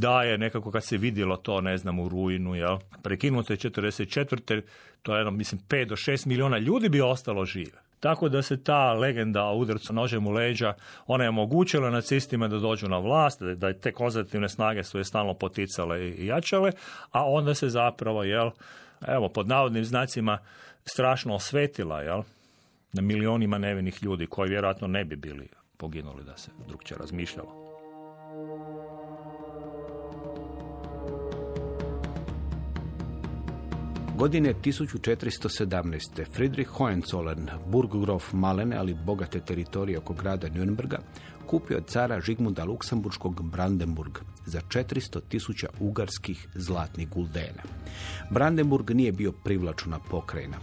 da je nekako kad se vidjelo to, ne znam, u rujnu, jel, prekinuto je 44. To je jedno, mislim, 5 do 6 milijuna ljudi bi ostalo žive. Tako da se ta legenda o udarcu nožem u leđa, ona je omogućila nacistima da dođu na vlast, da te konzervativne snage su je stalno poticale i jačale, a onda se zapravo, jel, evo, pod navodnim znacima strašno osvetila, jel, na milionima nevinih ljudi koji vjerojatno ne bi bili poginuli da se drugčije razmišljalo. Godine 1417. Friedrich Hohenzollern, burggrof malene, ali bogate teritorije oko grada Nürnberga, kupio od cara Žigmunda Luksemburškog Brandenburg za 400 tisuća ugarskih zlatnih guldena. Brandenburg nije bio privlačna pokrajina.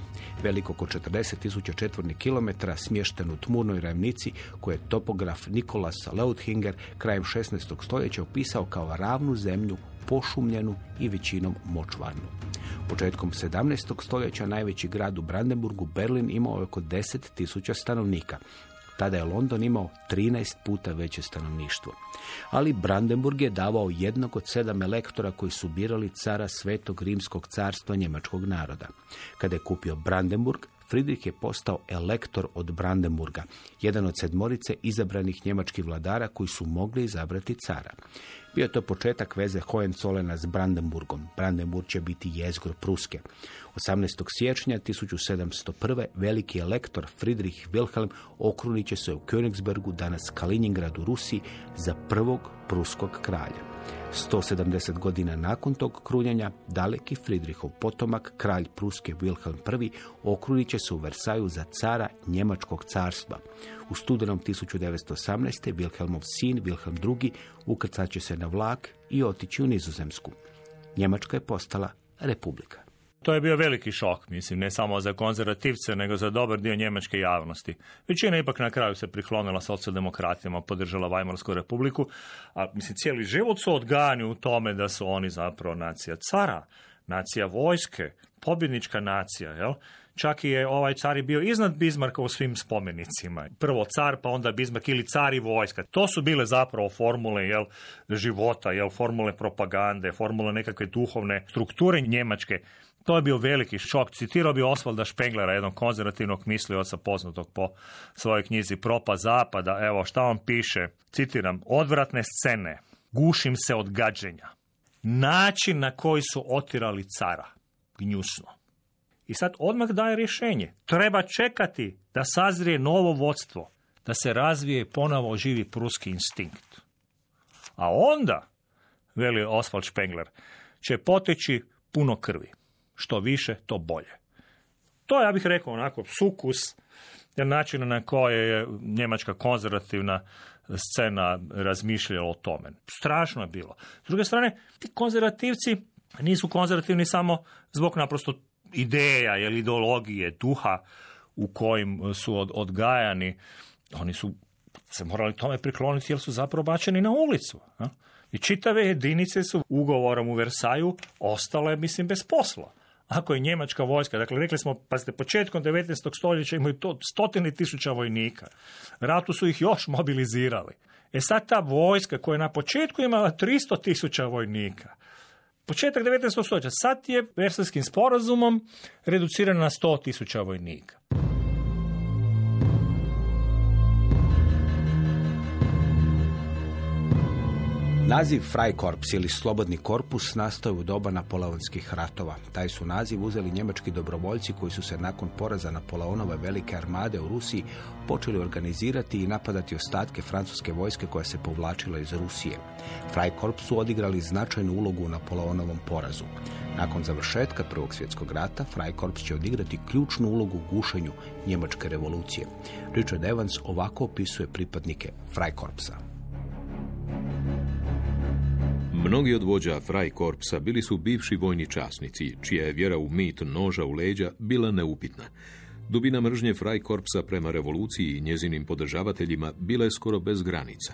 Veliko oko 40 tisuća četvornih kilometara smješten u tmurnoj ravnici koje je topograf Nikolas Leuthinger krajem 16. stoljeća opisao kao ravnu zemlju pošumljenu i većinom močvarnu. Početkom 17. stoljeća najveći grad u Brandenburgu, Berlin, imao oko 10.000 stanovnika. Tada je London imao 13 puta veće stanovništvo. Ali Brandenburg je davao jednog od sedam elektora koji su birali cara Svetog Rimskog carstva njemačkog naroda. Kada je kupio Brandenburg, Friedrich je postao elektor od Brandenburga, jedan od sedmorice izabranih njemačkih vladara koji su mogli izabrati cara. Bio je to početak veze Hohenzollena s Brandenburgom. Brandenburg će biti jezgor Pruske. 18. siječnja 1701. veliki elektor Friedrich Wilhelm okrunit će se u Königsbergu, danas Kaliningradu, Rusiji, za prvog pruskog kralja. 170 godina nakon tog krunjenja, daleki Friedrichov potomak, kralj Pruske Wilhelm I, okrunit će se u Versaju za cara Njemačkog carstva. U studenom 1918. Wilhelmov sin, Wilhelm II, ukrcat će se na vlak i otići u Nizozemsku. Njemačka je postala republika. To je bio veliki šok, mislim, ne samo za konzervativce, nego za dobar dio njemačke javnosti. Većina ipak na kraju se priklonila socijaldemokratima, podržala Vajmarsku republiku, a mislim, cijeli život su odgajani u tome da su oni zapravo nacija cara, nacija vojske, pobjednička nacija, jel? Čak je ovaj car je bio iznad Bizmarka u svim spomenicima. Prvo car, pa onda Bizmark ili car i vojska. To su bile zapravo formule jel, života, jel, formule propagande, formule nekakve duhovne strukture njemačke. To je bio veliki šok. Citirao bi Osvalda Špenglera, jednog konzervativnog mislioca poznatog po svojoj knjizi Propa zapada. Evo šta on piše. Citiram. Odvratne scene. Gušim se od gađenja. Način na koji su otirali cara. Gnjusno. I sad odmah daje rješenje. Treba čekati da sazrije novo vodstvo. Da se razvije ponovo oživi pruski instinkt. A onda, veli Osvald Špengler, će poteći puno krvi što više, to bolje. To ja bih rekao onako sukus načina na koje je njemačka konzervativna scena razmišljala o tome. Strašno je bilo. S druge strane, ti konzervativci nisu konzervativni samo zbog naprosto ideja ili ideologije, duha u kojim su od, odgajani. Oni su se morali tome prikloniti jer su zapravo bačeni na ulicu. I čitave jedinice su ugovorom u Versaju ostale, mislim, bez posla ako je njemačka vojska, dakle rekli smo, pazite, početkom 19. stoljeća imaju to stotine tisuća vojnika. Ratu su ih još mobilizirali. E sad ta vojska koja je na početku imala 300 tisuća vojnika, početak 19. stoljeća, sad je Versajskim sporazumom reducirana na 100 tisuća vojnika. Naziv Freikorps ili Slobodni korpus nastao u doba napoleonskih ratova. Taj su naziv uzeli njemački dobrovoljci koji su se nakon poraza Napoleonove velike armade u Rusiji počeli organizirati i napadati ostatke francuske vojske koja se povlačila iz Rusije. Freikorps su odigrali značajnu ulogu u Napoleonovom porazu. Nakon završetka Prvog svjetskog rata, Freikorps će odigrati ključnu ulogu u gušenju njemačke revolucije. Richard Evans ovako opisuje pripadnike Freikorpsa. Mnogi od vođa Freikorpsa bili su bivši vojni časnici, čija je vjera u mit noža u leđa bila neupitna. Dubina mržnje Freikorpsa prema revoluciji i njezinim podržavateljima bila je skoro bez granica.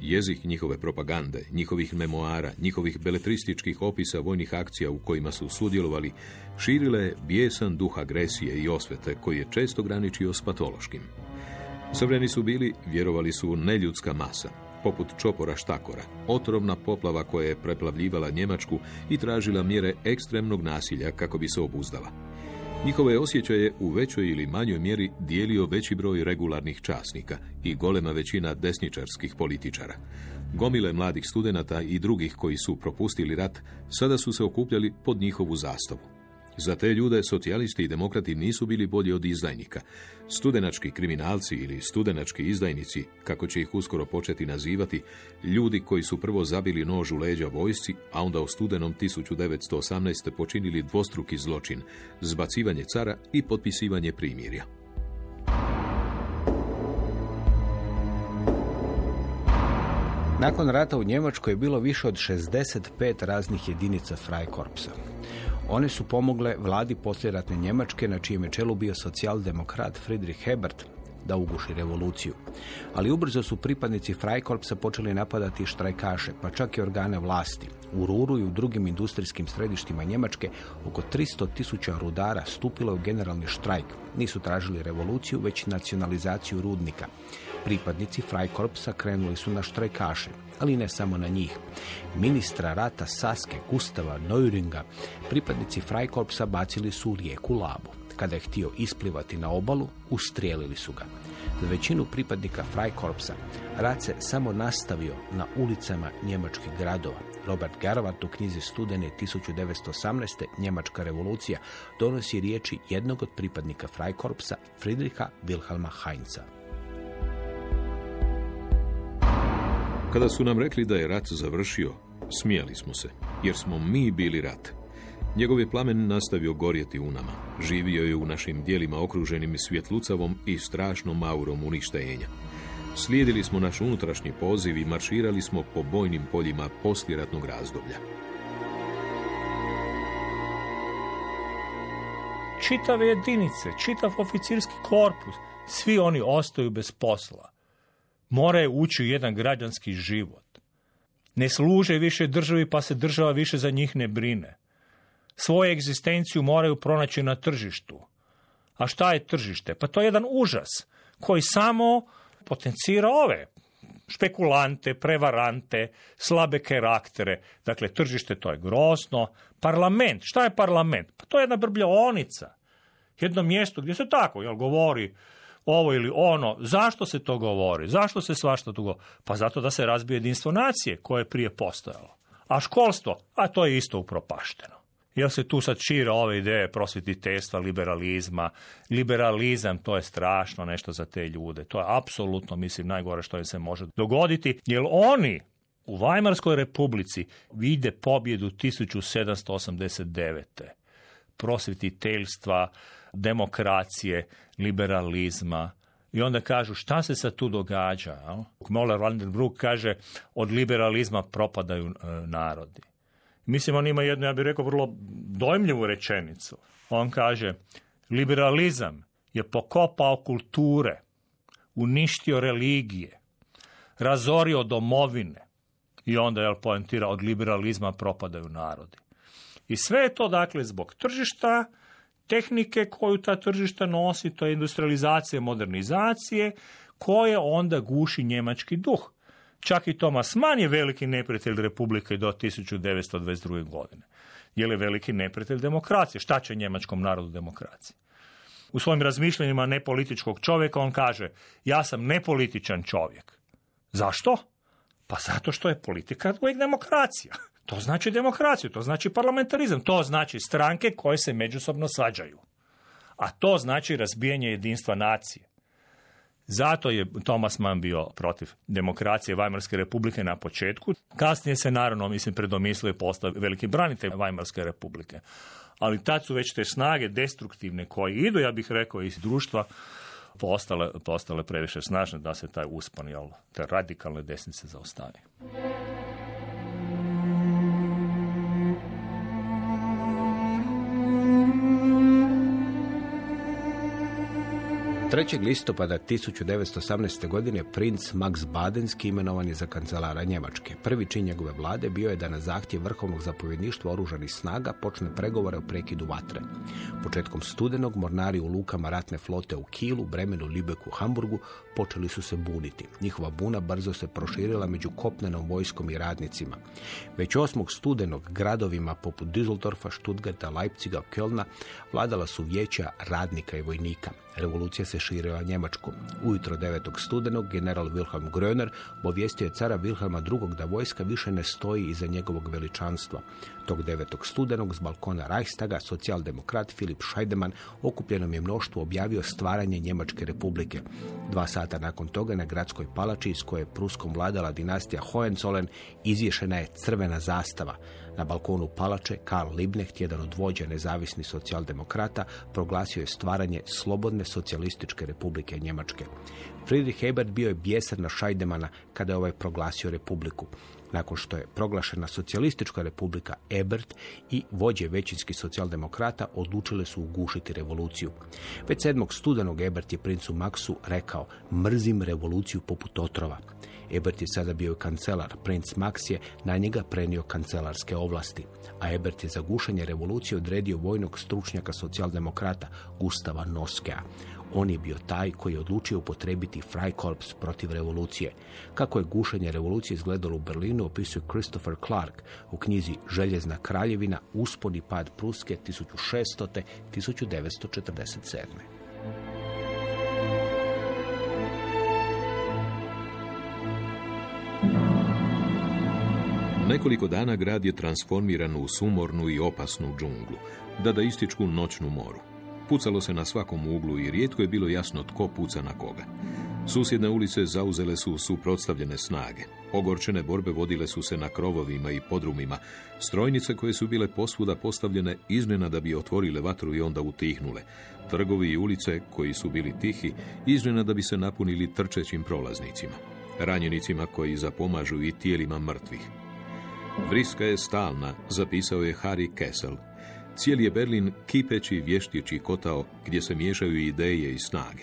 Jezik njihove propagande, njihovih memoara, njihovih beletrističkih opisa vojnih akcija u kojima su sudjelovali, širile je bijesan duh agresije i osvete koji je često graničio s patološkim. Crveni su bili, vjerovali su, neljudska masa, poput čopora štakora, otrovna poplava koja je preplavljivala Njemačku i tražila mjere ekstremnog nasilja kako bi se obuzdala. Njihove osjećaje u većoj ili manjoj mjeri dijelio veći broj regularnih časnika i golema većina desničarskih političara. Gomile mladih studenata i drugih koji su propustili rat sada su se okupljali pod njihovu zastavu. Za te ljude socijalisti i demokrati nisu bili bolji od izdajnika. Studenački kriminalci ili studenački izdajnici, kako će ih uskoro početi nazivati, ljudi koji su prvo zabili nož u leđa vojsci, a onda u studenom 1918. počinili dvostruki zločin, zbacivanje cara i potpisivanje primirja. Nakon rata u Njemačkoj je bilo više od 65 raznih jedinica Freikorpsa. One su pomogle vladi posljeratne Njemačke na čijem je čelu bio socijaldemokrat Friedrich Hebert da uguši revoluciju. Ali ubrzo su pripadnici Freikorpsa počeli napadati štrajkaše, pa čak i organe vlasti. U Ruru i u drugim industrijskim središtima Njemačke oko 300 tisuća rudara stupilo u generalni štrajk. Nisu tražili revoluciju, već nacionalizaciju rudnika. Pripadnici Freikorpsa krenuli su na štrajkaše, ali ne samo na njih. Ministra rata Saske, Gustava Neuringa, pripadnici Freikorpsa bacili su u rijeku Labu. Kada je htio isplivati na obalu, ustrijelili su ga. Za većinu pripadnika Freikorpsa rat se samo nastavio na ulicama njemačkih gradova. Robert Garvat u knjizi Studene 1918. Njemačka revolucija donosi riječi jednog od pripadnika Freikorpsa, Friedricha Wilhelma Heinza. Kada su nam rekli da je rat završio, smijali smo se, jer smo mi bili rat. Njegov je plamen nastavio gorjeti u nama. Živio je u našim dijelima okruženim svjetlucavom i strašnom aurom uništenja. Slijedili smo naš unutrašnji poziv i marširali smo po bojnim poljima posljeratnog razdoblja. Čitave jedinice, čitav oficirski korpus, svi oni ostaju bez posla. Moraju ući u jedan građanski život. Ne služe više državi pa se država više za njih ne brine. Svoju egzistenciju moraju pronaći na tržištu. A šta je tržište? Pa to je jedan užas koji samo potencira ove špekulante, prevarante, slabe karaktere. Dakle, tržište to je grosno. Parlament, šta je parlament? Pa to je jedna brbljaonica. Jedno mjesto gdje se tako, jel, govori ovo ili ono. Zašto se to govori? Zašto se svašta to govori? Pa zato da se razbije jedinstvo nacije koje je prije postojalo. A školstvo, a to je isto upropašteno. Jel se tu sad šire ove ideje prosvjetiteljstva, liberalizma. Liberalizam, to je strašno nešto za te ljude. To je apsolutno, mislim, najgore što im se može dogoditi. Jer oni u Vajmarskoj republici vide pobjedu 1789. Prosvjetiteljstva, demokracije, liberalizma. I onda kažu šta se sad tu događa? Moller Vandenbroek kaže od liberalizma propadaju e, narodi. Mislim, on ima jednu, ja bih rekao, vrlo dojmljivu rečenicu. On kaže, liberalizam je pokopao kulture, uništio religije, razorio domovine i onda je poentira od liberalizma propadaju narodi. I sve je to dakle zbog tržišta, tehnike koju ta tržišta nosi, to je industrializacija, modernizacije, koje onda guši njemački duh. Čak i Thomas Mann je veliki neprijatelj Republike do 1922. godine. Je li veliki neprijatelj demokracije? Šta će njemačkom narodu demokracije? U svojim razmišljanjima nepolitičkog čovjeka on kaže ja sam nepolitičan čovjek. Zašto? Pa zato što je politika uvijek demokracija. To znači demokraciju, to znači parlamentarizam, to znači stranke koje se međusobno svađaju. A to znači razbijanje jedinstva nacije. Zato je Thomas Mann bio protiv demokracije Vajmarske republike na početku. Kasnije se naravno, mislim, predomislio i postao veliki branitelj Vajmarske republike. Ali tad su već te snage destruktivne koje idu, ja bih rekao, iz društva, postale, postale previše snažne da se taj uspon, jel, te radikalne desnice zaustavi. 3. listopada 1918. godine princ Max Badenski imenovan je za kancelara Njemačke. Prvi čin njegove vlade bio je da na zahtjev vrhovnog zapovjedništva oružanih snaga počne pregovore o prekidu vatre. Početkom studenog mornari u lukama ratne flote u Kilu, Bremenu, Libeku, Hamburgu počeli su se buniti. Njihova buna brzo se proširila među kopnenom vojskom i radnicima. Već 8. studenog gradovima poput Düsseldorfa, Stuttgarta, Leipziga, Kölna vladala su vijeća radnika i vojnika. Revolucija se širila Njemačku. Ujutro 9. studenog general Wilhelm Gröner obavijestio je cara Wilhelma II. da vojska više ne stoji iza njegovog veličanstva. Tog 9. studenog s balkona Reichstaga socijaldemokrat Filip Scheidemann okupljenom je mnoštvu objavio stvaranje Njemačke republike. Dva sata nakon toga na gradskoj palači iz koje je Pruskom vladala dinastija Hohenzollern izvješena je crvena zastava. Na balkonu palače Karl Liebknecht, jedan od vođa nezavisnih socijaldemokrata, proglasio je stvaranje slobodne socijalističke republike Njemačke. Friedrich Hebert bio je bijesan na Scheidemana kada je ovaj proglasio republiku. Nakon što je proglašena socijalistička republika Ebert i vođe većinskih socijaldemokrata odlučile su ugušiti revoluciju. Već 7. studenog Ebert je princu Maksu rekao mrzim revoluciju poput otrova. Ebert je sada bio kancelar. Princ Max je na njega prenio kancelarske ovlasti. A Ebert je za gušenje revolucije odredio vojnog stručnjaka socijaldemokrata Gustava Noskea. On je bio taj koji je odlučio upotrebiti Freikorps protiv revolucije. Kako je gušenje revolucije izgledalo u Berlinu, opisuje Christopher Clark u knjizi Željezna kraljevina, usponi pad Pruske 1600. 1947. Nekoliko dana grad je transformiran u sumornu i opasnu džunglu, da da ističku noćnu moru. Pucalo se na svakom uglu i rijetko je bilo jasno tko puca na koga. Susjedne ulice zauzele su suprotstavljene snage. Ogorčene borbe vodile su se na krovovima i podrumima. Strojnice koje su bile posvuda postavljene iznena da bi otvorile vatru i onda utihnule. Trgovi i ulice koji su bili tihi iznena da bi se napunili trčećim prolaznicima. Ranjenicima koji zapomažu i tijelima mrtvih. Vriska je stalna, zapisao je Harry Kessel. Cijeli je Berlin kipeći vještići kotao gdje se miješaju ideje i snage.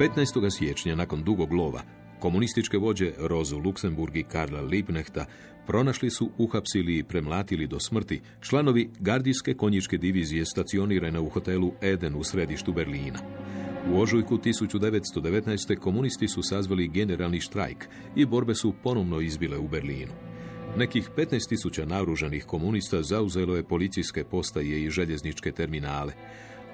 15. siječnja, nakon dugog lova, komunističke vođe Rozu Luksemburg i Karla Liebknechta pronašli su, uhapsili i premlatili do smrti članovi gardijske konjičke divizije stacionirane u hotelu Eden u središtu Berlina. U ožujku 1919. komunisti su sazvali generalni štrajk i borbe su ponovno izbile u Berlinu. Nekih 15.000 naoružanih komunista zauzelo je policijske postaje i željezničke terminale.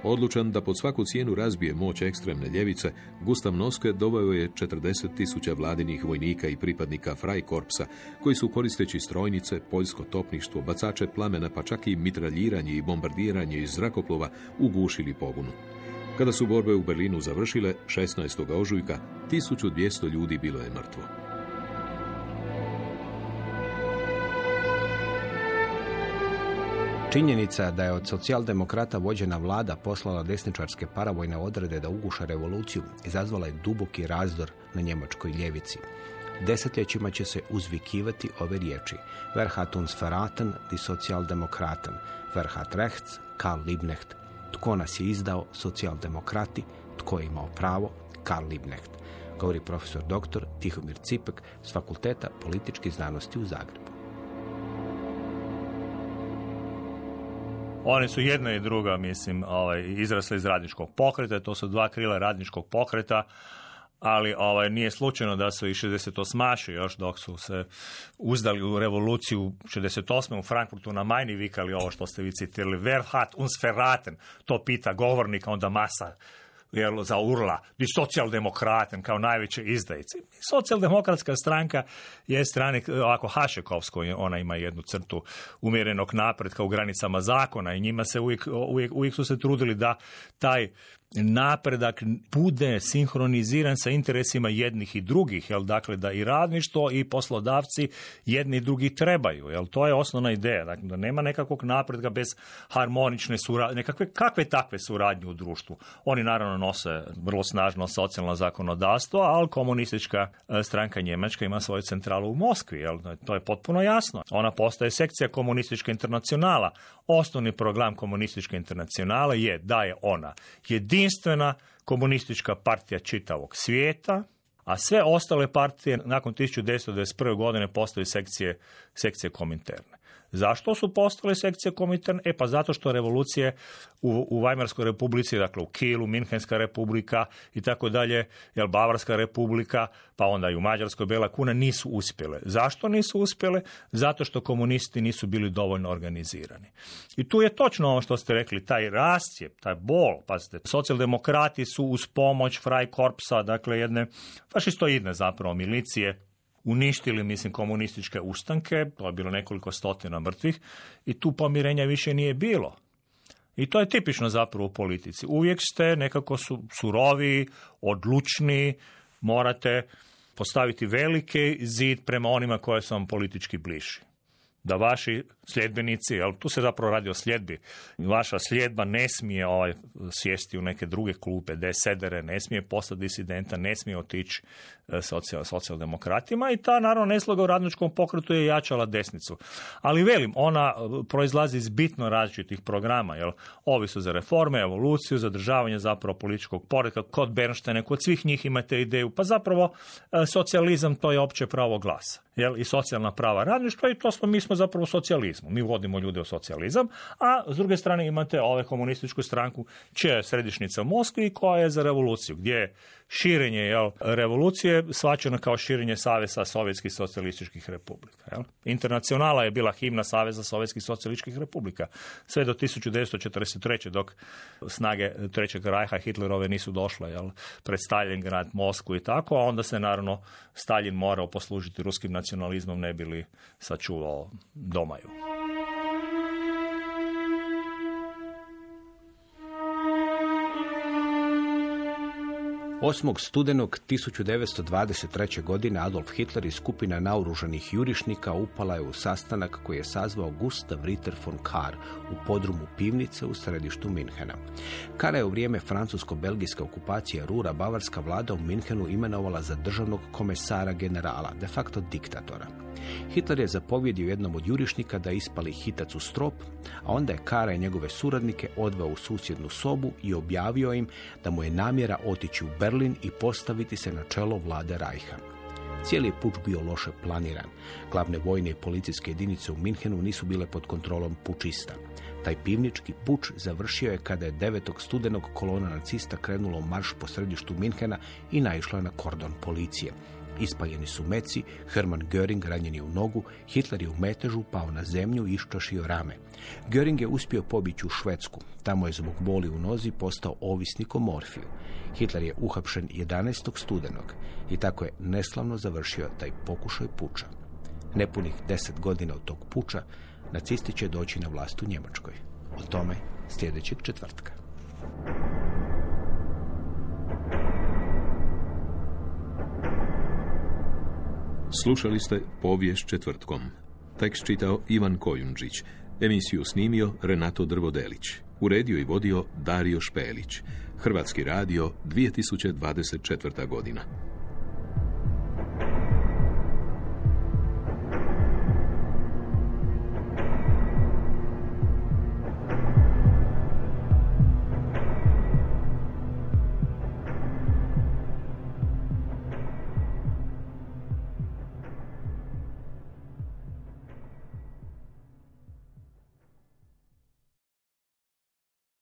Odlučan da pod svaku cijenu razbije moć ekstremne ljevice, Gustav Noske doveo je 40.000 vladinih vojnika i pripadnika Freikorpsa, koji su koristeći strojnice, poljsko topništvo, bacače plamena, pa čak i mitraljiranje i bombardiranje iz zrakoplova ugušili pobunu. Kada su borbe u Berlinu završile, 16. ožujka, 1200 ljudi bilo je mrtvo. Činjenica da je od socijaldemokrata vođena vlada poslala desničarske paravojne odrede da uguša revoluciju izazvala je duboki razdor na njemačkoj ljevici. Desetljećima će se uzvikivati ove riječi. Wer hat uns verraten, die Sozialdemokraten. Wer hat rechts, Karl Liebknecht. Tko nas je izdao, socijaldemokrati. Tko je imao pravo, Karl Liebknecht. Govori profesor dr. Tihomir Cipek s Fakulteta političkih znanosti u Zagrebu. Oni su jedna i druga, mislim, ovaj, izrasli iz radničkog pokreta, to su dva krila radničkog pokreta, ali ovaj, nije slučajno da su i 68 još dok su se uzdali u revoluciju 68. u Frankfurtu na Majni vikali ovo što ste vi citirali, wer hat uns verraten, to pita govornik, onda masa jel, za urla, i socijaldemokraten kao najveće izdajice. Socijaldemokratska stranka je stranik, ovako Hašekovsko, ona ima jednu crtu umjerenog napretka u granicama zakona i njima se uvijek, uvijek, uvijek su se trudili da taj napredak bude sinhroniziran sa interesima jednih i drugih, jel dakle da i radništvo i poslodavci jedni i drugi trebaju, jel to je osnovna ideja, dakle da nema nekakvog napretka bez harmonične suradnje, nekakve kakve takve suradnje u društvu. Oni naravno nose vrlo snažno socijalno zakonodavstvo, ali komunistička e, stranka Njemačka ima svoju centralu u Moskvi, jel to je potpuno jasno. Ona postaje sekcija komunistička internacionala. Osnovni program komunističke internacionale je da je ona jedina jedinstvena komunistička partija čitavog svijeta, a sve ostale partije nakon 1991. godine postaju sekcije, sekcije kominterne. Zašto su postale sekcije kominterne? E pa zato što revolucije u, u Vajmarskoj republici, dakle u Kilu, Minhenska republika i tako dalje, jel Bavarska republika, pa onda i u Mađarskoj Bela kuna nisu uspjele. Zašto nisu uspjele? Zato što komunisti nisu bili dovoljno organizirani. I tu je točno ovo što ste rekli, taj rascijep, taj bol, pazite, socijaldemokrati su uz pomoć Freikorpsa, dakle jedne fašistoidne zapravo milicije, uništili, mislim, komunističke ustanke, to je bilo nekoliko stotina mrtvih i tu pomirenja više nije bilo. I to je tipično zapravo u politici. Uvijek ste nekako su, surovi, odlučni, morate postaviti veliki zid prema onima koje su vam politički bliži da vaši sljedbenici, jel, tu se zapravo radi o sljedbi, vaša sljedba ne smije ovaj, sjesti u neke druge klupe, sedere, ne smije postati disidenta, ne smije otići e, socijal, socijaldemokratima i ta naravno nesloga u radničkom pokretu je jačala desnicu. Ali velim, ona e, proizlazi iz bitno različitih programa, jel, ovi su za reforme, evoluciju, zadržavanje zapravo političkog poredka, kod Bernsteina, kod svih njih imate ideju, pa zapravo e, socijalizam to je opće pravo glasa, jel, i socijalna prava radništva i to smo, mi smo zapravo u socijalizmu. Mi vodimo ljude u socijalizam, a s druge strane imate ove komunističku stranku čija je središnjica u Moskvi koja je za revoluciju, gdje je širenje jel, revolucije svačeno kao širenje Saveza Sovjetskih socijalističkih republika. Jel. Internacionala je bila himna Saveza Sovjetskih socijalističkih republika sve do 1943. dok snage Trećeg rajha Hitlerove nisu došle jel, pred grad Moskvu i tako, a onda se naravno Stalin morao poslužiti ruskim nacionalizmom ne bili sačuvao domaju. 8. studenog 1923. godine Adolf Hitler i skupina naoružanih jurišnika upala je u sastanak koji je sazvao Gustav Ritter von Kahr u podrumu pivnice u središtu Minhena. Kara je u vrijeme francusko-belgijske okupacije Rura bavarska vlada u Minhenu imenovala za državnog komesara generala, de facto diktatora. Hitler je zapovjedio jednom od jurišnika da ispali hitac u strop, a onda je Kara i njegove suradnike odveo u susjednu sobu i objavio im da mu je namjera otići u Berlin i postaviti se na čelo vlade Rajha. Cijeli je puč bio loše planiran. Glavne vojne i policijske jedinice u Minhenu nisu bile pod kontrolom pučista. Taj pivnički puč završio je kada je 9. studenog kolona nacista krenula u marš po središtu Minhena i naišla na kordon policije. Ispaljeni su meci, Hermann Göring ranjen je u nogu, Hitler je u metežu pao na zemlju i iščašio rame. Göring je uspio pobići u Švedsku. Tamo je zbog boli u nozi postao ovisnik o morfiju. Hitler je uhapšen 11. studenog i tako je neslavno završio taj pokušaj puča. Nepunih deset godina od tog puča nacisti će doći na vlast u Njemačkoj. O tome sljedećeg četvrtka. Slušali ste povijest četvrtkom. Tekst čitao Ivan Kojundžić. Emisiju snimio Renato Drvodelić. Uredio i vodio Dario Špelić. Hrvatski radio 2024. godina.